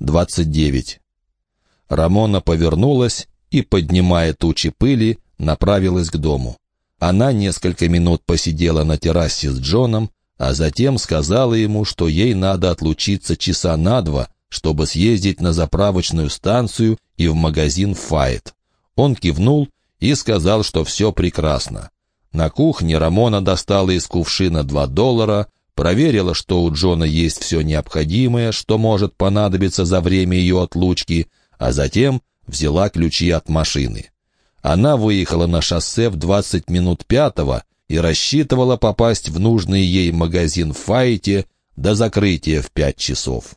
29. Рамона повернулась и, поднимая тучи пыли, направилась к дому. Она несколько минут посидела на террасе с Джоном, а затем сказала ему, что ей надо отлучиться часа на два, чтобы съездить на заправочную станцию и в магазин «Файт». Он кивнул и сказал, что все прекрасно. На кухне Рамона достала из кувшина два доллара, проверила, что у Джона есть все необходимое, что может понадобиться за время ее отлучки, а затем взяла ключи от машины. Она выехала на шоссе в 20 минут пятого и рассчитывала попасть в нужный ей магазин в Файте до закрытия в пять часов.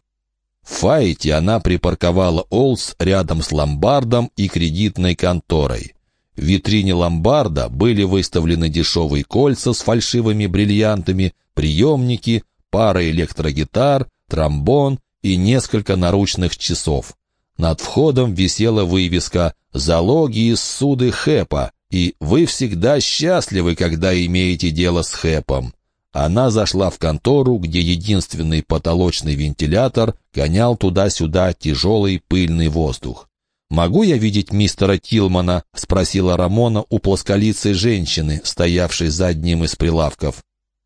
В Файте она припарковала Олс рядом с ломбардом и кредитной конторой. В витрине ломбарда были выставлены дешевые кольца с фальшивыми бриллиантами, приемники, пара электрогитар, тромбон и несколько наручных часов. Над входом висела вывеска «Залоги из суды Хэпа» и «Вы всегда счастливы, когда имеете дело с Хэпом». Она зашла в контору, где единственный потолочный вентилятор гонял туда-сюда тяжелый пыльный воздух. «Могу я видеть мистера Тилмана?» — спросила Рамона у плосколицей женщины, стоявшей за одним из прилавков.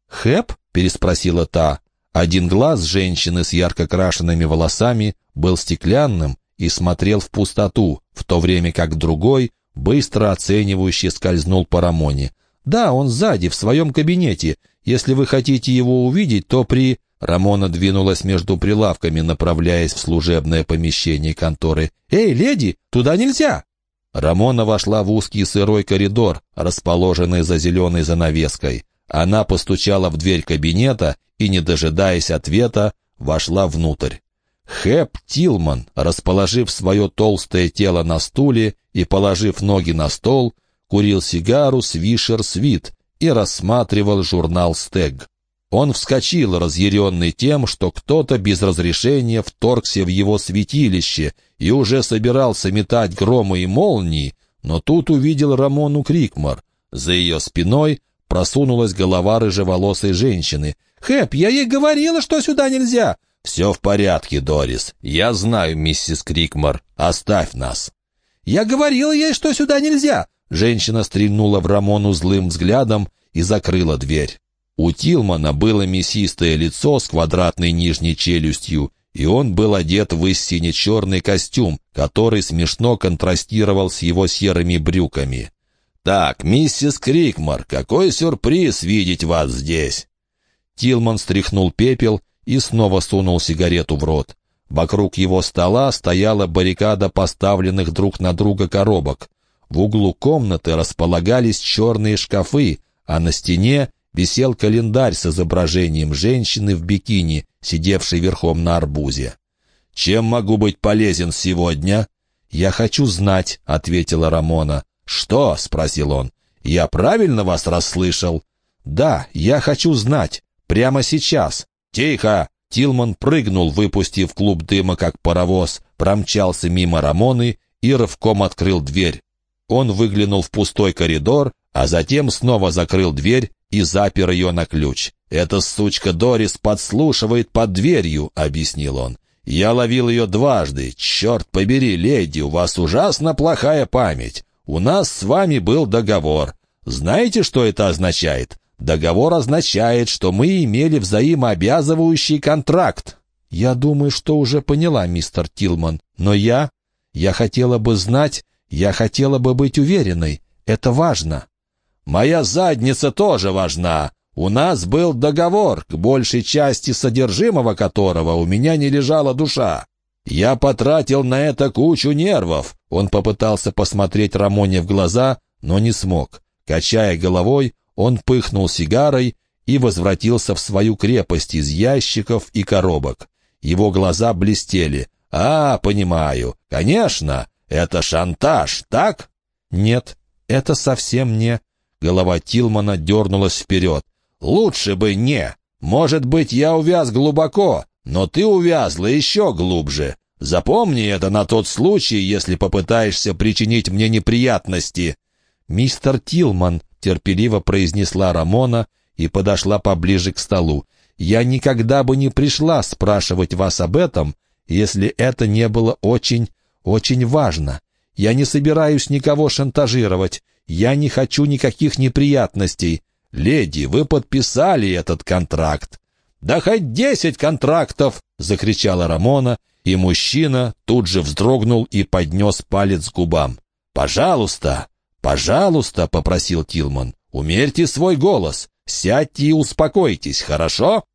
«Хэп?» — переспросила та. Один глаз женщины с ярко крашенными волосами был стеклянным и смотрел в пустоту, в то время как другой, быстро оценивающе скользнул по Рамоне. «Да, он сзади, в своем кабинете. Если вы хотите его увидеть, то при...» Рамона двинулась между прилавками, направляясь в служебное помещение конторы. «Эй, леди, туда нельзя!» Рамона вошла в узкий сырой коридор, расположенный за зеленой занавеской. Она постучала в дверь кабинета и, не дожидаясь ответа, вошла внутрь. Хэп Тилман, расположив свое толстое тело на стуле и положив ноги на стол, курил сигару с Вишер Свит и рассматривал журнал «Стег». Он вскочил, разъяренный тем, что кто-то без разрешения вторгся в его святилище и уже собирался метать громы и молнии, но тут увидел Рамону Крикмар. За ее спиной просунулась голова рыжеволосой женщины. «Хэп, я ей говорила, что сюда нельзя!» «Все в порядке, Дорис. Я знаю, миссис Крикмар. Оставь нас». «Я говорила ей, что сюда нельзя!» Женщина стрельнула в Рамону злым взглядом и закрыла дверь. У Тилмана было мясистое лицо с квадратной нижней челюстью, и он был одет в истине черный костюм, который смешно контрастировал с его серыми брюками. «Так, миссис Крикмар, какой сюрприз видеть вас здесь!» Тилман стряхнул пепел и снова сунул сигарету в рот. Вокруг его стола стояла баррикада поставленных друг на друга коробок. В углу комнаты располагались черные шкафы, а на стене висел календарь с изображением женщины в бикини, сидевшей верхом на арбузе. «Чем могу быть полезен сегодня?» «Я хочу знать», — ответила Рамона. «Что?» — спросил он. «Я правильно вас расслышал?» «Да, я хочу знать. Прямо сейчас». «Тихо!» Тилман прыгнул, выпустив клуб дыма, как паровоз, промчался мимо Рамоны и рывком открыл дверь. Он выглянул в пустой коридор, а затем снова закрыл дверь и запер ее на ключ. «Эта сучка Дорис подслушивает под дверью», — объяснил он. «Я ловил ее дважды. Черт побери, леди, у вас ужасно плохая память. У нас с вами был договор. Знаете, что это означает? Договор означает, что мы имели взаимообязывающий контракт. Я думаю, что уже поняла, мистер Тилман. Но я... Я хотела бы знать, я хотела бы быть уверенной. Это важно. Моя задница тоже важна. У нас был договор, к большей части содержимого которого у меня не лежала душа. Я потратил на это кучу нервов. Он попытался посмотреть Рамоне в глаза, но не смог. Качая головой, он пыхнул сигарой и возвратился в свою крепость из ящиков и коробок. Его глаза блестели. «А, понимаю. Конечно, это шантаж, так?» «Нет, это совсем не...» Голова Тилмана дернулась вперед. «Лучше бы не. Может быть, я увяз глубоко, но ты увязла еще глубже. Запомни это на тот случай, если попытаешься причинить мне неприятности». «Мистер Тилман», — терпеливо произнесла Рамона и подошла поближе к столу, «я никогда бы не пришла спрашивать вас об этом, если это не было очень, очень важно. Я не собираюсь никого шантажировать. Я не хочу никаких неприятностей. Леди, вы подписали этот контракт. «Да хоть десять контрактов!» — закричала Рамона, и мужчина тут же вздрогнул и поднес палец к губам. «Пожалуйста, пожалуйста!» — попросил Тилман. «Умерьте свой голос, сядьте и успокойтесь, хорошо?»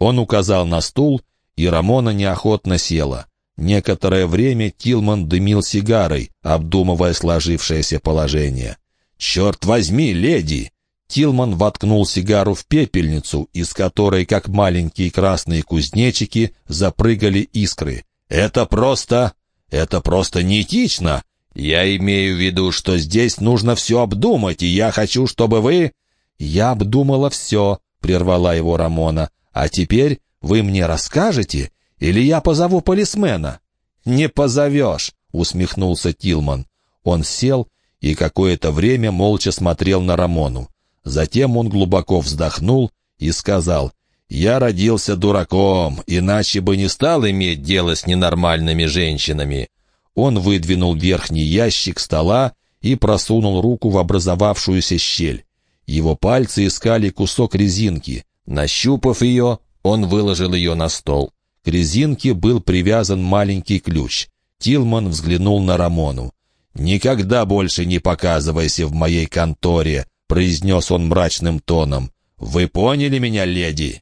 Он указал на стул, и Рамона неохотно села. Некоторое время Тилман дымил сигарой, обдумывая сложившееся положение. «Черт возьми, леди! Тилман воткнул сигару в пепельницу, из которой, как маленькие красные кузнечики, запрыгали искры. «Это просто... это просто неэтично. Я имею в виду, что здесь нужно все обдумать, и я хочу, чтобы вы...» «Я обдумала все», — прервала его Рамона. «А теперь вы мне расскажете, или я позову полисмена?» «Не позовешь», — усмехнулся Тилман. Он сел и какое-то время молча смотрел на Рамону. Затем он глубоко вздохнул и сказал, «Я родился дураком, иначе бы не стал иметь дело с ненормальными женщинами». Он выдвинул верхний ящик стола и просунул руку в образовавшуюся щель. Его пальцы искали кусок резинки. Нащупав ее, он выложил ее на стол. К резинке был привязан маленький ключ. Тилман взглянул на Рамону. «Никогда больше не показывайся в моей конторе», — произнес он мрачным тоном. «Вы поняли меня, леди?»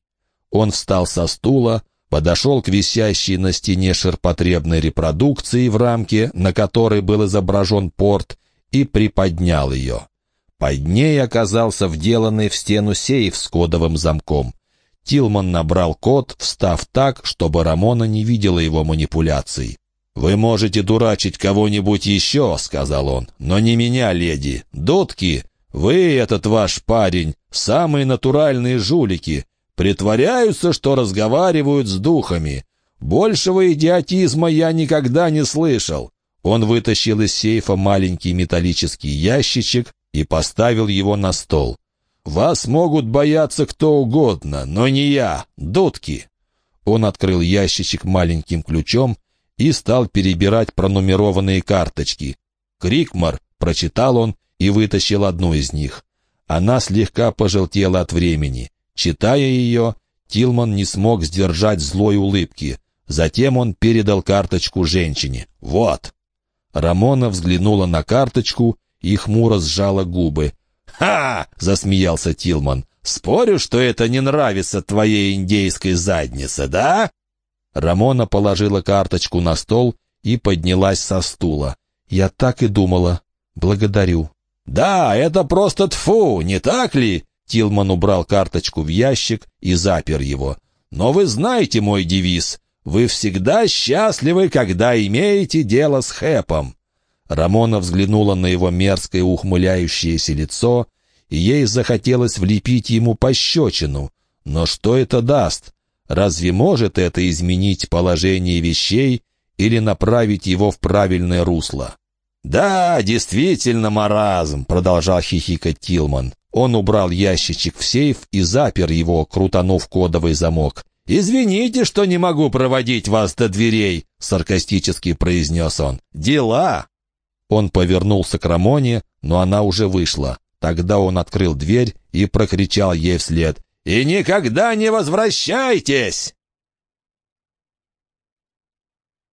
Он встал со стула, подошел к висящей на стене ширпотребной репродукции в рамке, на которой был изображен порт, и приподнял ее. Под ней оказался вделанный в стену сейф с кодовым замком. Тилман набрал код, встав так, чтобы Рамона не видела его манипуляций. «Вы можете дурачить кого-нибудь еще», — сказал он, — «но не меня, леди. Дудки, вы, этот ваш парень, самые натуральные жулики, притворяются, что разговаривают с духами. Большего идиотизма я никогда не слышал. Он вытащил из сейфа маленький металлический ящичек и поставил его на стол. «Вас могут бояться кто угодно, но не я, дудки!» Он открыл ящичек маленьким ключом и стал перебирать пронумерованные карточки. «Крикмар», — прочитал он и вытащил одну из них. Она слегка пожелтела от времени. Читая ее, Тилман не смог сдержать злой улыбки. Затем он передал карточку женщине. «Вот!» Рамона взглянула на карточку и хмуро сжала губы. «Ха!» — засмеялся Тилман. «Спорю, что это не нравится твоей индейской заднице, да?» Рамона положила карточку на стол и поднялась со стула. «Я так и думала. Благодарю». «Да, это просто тфу, не так ли?» Тилман убрал карточку в ящик и запер его. «Но вы знаете мой девиз. Вы всегда счастливы, когда имеете дело с Хэпом». Рамона взглянула на его мерзкое ухмыляющееся лицо, и ей захотелось влепить ему пощечину. Но что это даст? Разве может это изменить положение вещей или направить его в правильное русло? «Да, действительно маразм», — продолжал хихикать Тилман. Он убрал ящичек в сейф и запер его, крутанув кодовый замок. «Извините, что не могу проводить вас до дверей», — саркастически произнес он. «Дела!» Он повернулся к Рамоне, но она уже вышла. Тогда он открыл дверь и прокричал ей вслед. «И никогда не возвращайтесь!»